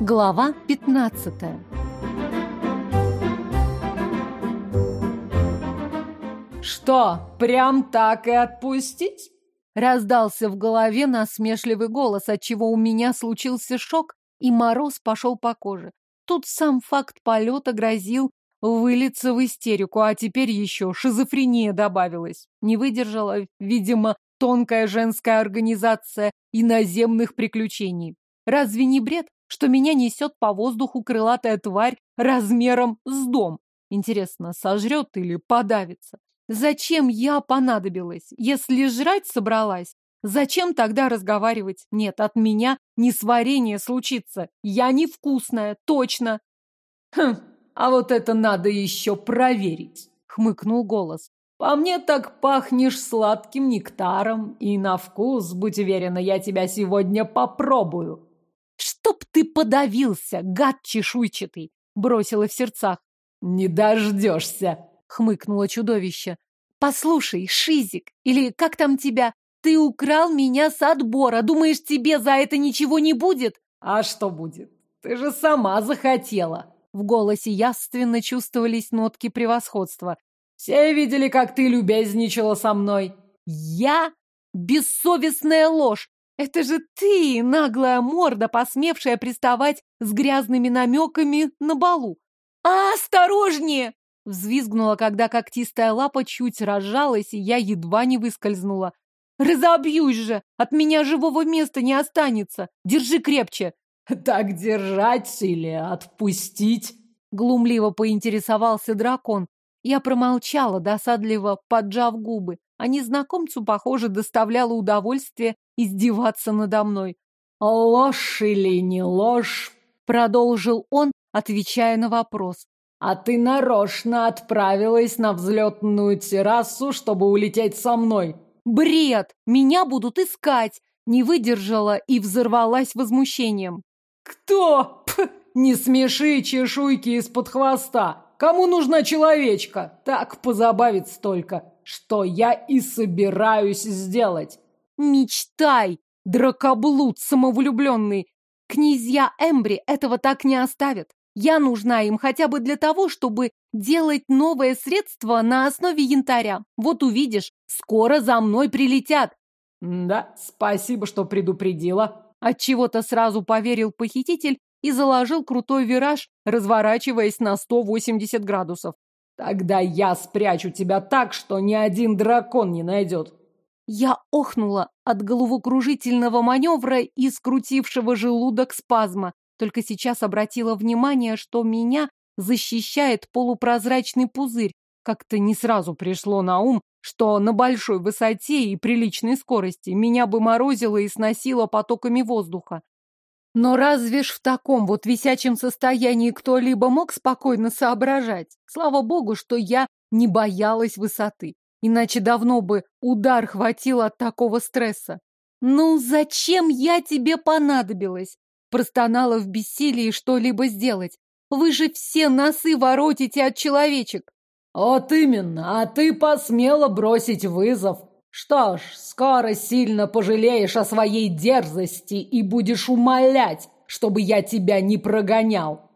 Глава 15 «Что, прям так и отпустить?» Раздался в голове насмешливый голос, отчего у меня случился шок, и мороз пошел по коже. Тут сам факт полета грозил вылиться в истерику, а теперь еще шизофрения добавилась. Не выдержала, видимо, тонкая женская организация иноземных приключений. Разве не бред, что меня несет по воздуху крылатая тварь размером с дом? Интересно, сожрет или подавится? Зачем я понадобилась? Если жрать собралась, зачем тогда разговаривать? Нет, от меня несварение случится. Я невкусная, точно. Хм, а вот это надо еще проверить, хмыкнул голос. По мне так пахнешь сладким нектаром, и на вкус, будь уверена, я тебя сегодня попробую. Чтоб ты подавился, гад чешуйчатый, бросила в сердцах. Не дождешься, хмыкнуло чудовище. Послушай, Шизик, или как там тебя, ты украл меня с отбора. Думаешь, тебе за это ничего не будет? А что будет? Ты же сама захотела. В голосе явственно чувствовались нотки превосходства. Все видели, как ты любезничала со мной. Я? Бессовестная ложь! Это же ты, наглая морда, посмевшая приставать с грязными намеками на балу. А, осторожнее! Взвизгнула, когда когтистая лапа чуть разжалась, и я едва не выскользнула. «Разобьюсь же! От меня живого места не останется! Держи крепче!» «Так держать или отпустить?» Глумливо поинтересовался дракон. Я промолчала, досадливо поджав губы, а незнакомцу, похоже, доставляло удовольствие издеваться надо мной. «Ложь или не ложь?» Продолжил он, отвечая на вопрос. А ты нарочно отправилась на взлетную террасу, чтобы улететь со мной. Бред! Меня будут искать! Не выдержала и взорвалась возмущением. Кто? Пх, не смеши чешуйки из-под хвоста. Кому нужна человечка? Так позабавиться только, что я и собираюсь сделать. Мечтай, дракоблуд самовлюбленный. Князья Эмбри этого так не оставят. Я нужна им хотя бы для того, чтобы делать новое средство на основе янтаря. Вот увидишь, скоро за мной прилетят. Да, спасибо, что предупредила. Отчего-то сразу поверил похититель и заложил крутой вираж, разворачиваясь на 180 градусов. Тогда я спрячу тебя так, что ни один дракон не найдет. Я охнула от головокружительного маневра и скрутившего желудок спазма. Только сейчас обратила внимание, что меня защищает полупрозрачный пузырь. Как-то не сразу пришло на ум, что на большой высоте и приличной скорости меня бы морозило и сносило потоками воздуха. Но разве ж в таком вот висячем состоянии кто-либо мог спокойно соображать? Слава богу, что я не боялась высоты. Иначе давно бы удар хватил от такого стресса. Ну, зачем я тебе понадобилась? Простонала в бессилии что-либо сделать. Вы же все носы воротите от человечек. Вот именно, а ты посмела бросить вызов. Что ж, скоро сильно пожалеешь о своей дерзости и будешь умолять, чтобы я тебя не прогонял.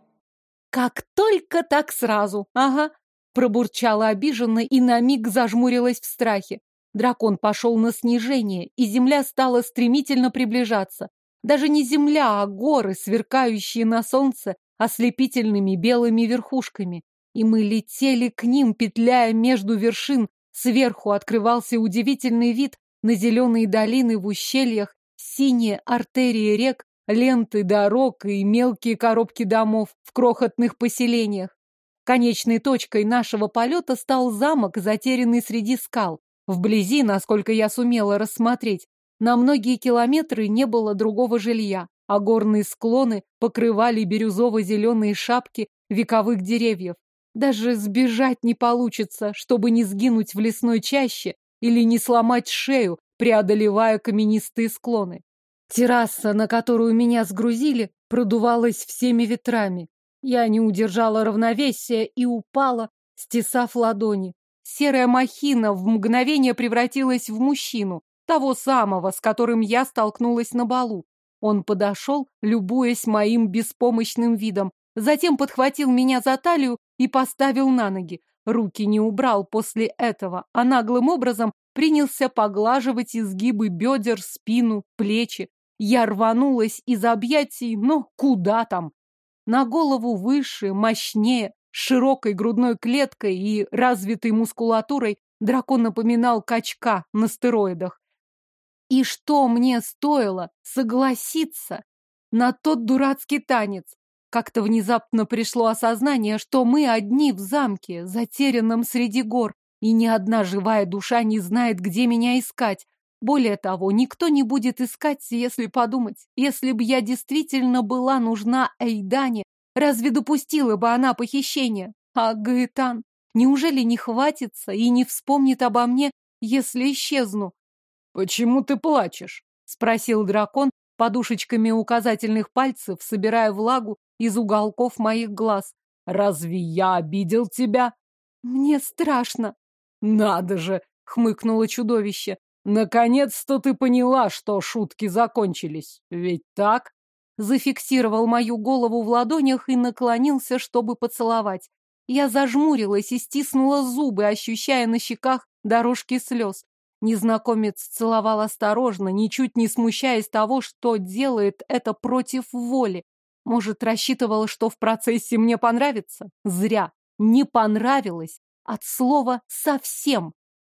Как только так сразу, ага, пробурчала обиженно и на миг зажмурилась в страхе. Дракон пошел на снижение, и земля стала стремительно приближаться. Даже не земля, а горы, сверкающие на солнце ослепительными белыми верхушками. И мы летели к ним, петляя между вершин. Сверху открывался удивительный вид на зеленые долины в ущельях, синие артерии рек, ленты дорог и мелкие коробки домов в крохотных поселениях. Конечной точкой нашего полета стал замок, затерянный среди скал. Вблизи, насколько я сумела рассмотреть, на многие километры не было другого жилья, а горные склоны покрывали бирюзово-зеленые шапки вековых деревьев. Даже сбежать не получится, чтобы не сгинуть в лесной чаще или не сломать шею, преодолевая каменистые склоны. Терраса, на которую меня сгрузили, продувалась всеми ветрами. Я не удержала равновесия и упала, стесав ладони. Серая махина в мгновение превратилась в мужчину, того самого, с которым я столкнулась на балу. Он подошел, любуясь моим беспомощным видом, затем подхватил меня за талию и поставил на ноги. Руки не убрал после этого, а наглым образом принялся поглаживать изгибы бедер, спину, плечи. Я рванулась из объятий, но куда там? На голову выше, мощнее, широкой грудной клеткой и развитой мускулатурой дракон напоминал качка на стероидах. И что мне стоило согласиться на тот дурацкий танец? Как-то внезапно пришло осознание, что мы одни в замке, затерянном среди гор, и ни одна живая душа не знает, где меня искать. Более того, никто не будет искать, если подумать. Если бы я действительно была нужна Эйдане, разве допустила бы она похищение? А Гаэтан? Неужели не хватится и не вспомнит обо мне, если исчезну? «Почему ты плачешь?» — спросил дракон, подушечками указательных пальцев, собирая влагу из уголков моих глаз. «Разве я обидел тебя?» «Мне страшно». «Надо же!» — хмыкнуло чудовище. «Наконец-то ты поняла, что шутки закончились. Ведь так?» Зафиксировал мою голову в ладонях и наклонился, чтобы поцеловать. Я зажмурилась и стиснула зубы, ощущая на щеках дорожки слез. Незнакомец целовал осторожно, ничуть не смущаясь того, что делает это против воли. Может, рассчитывал, что в процессе мне понравится? Зря. Не понравилось. От слова «совсем».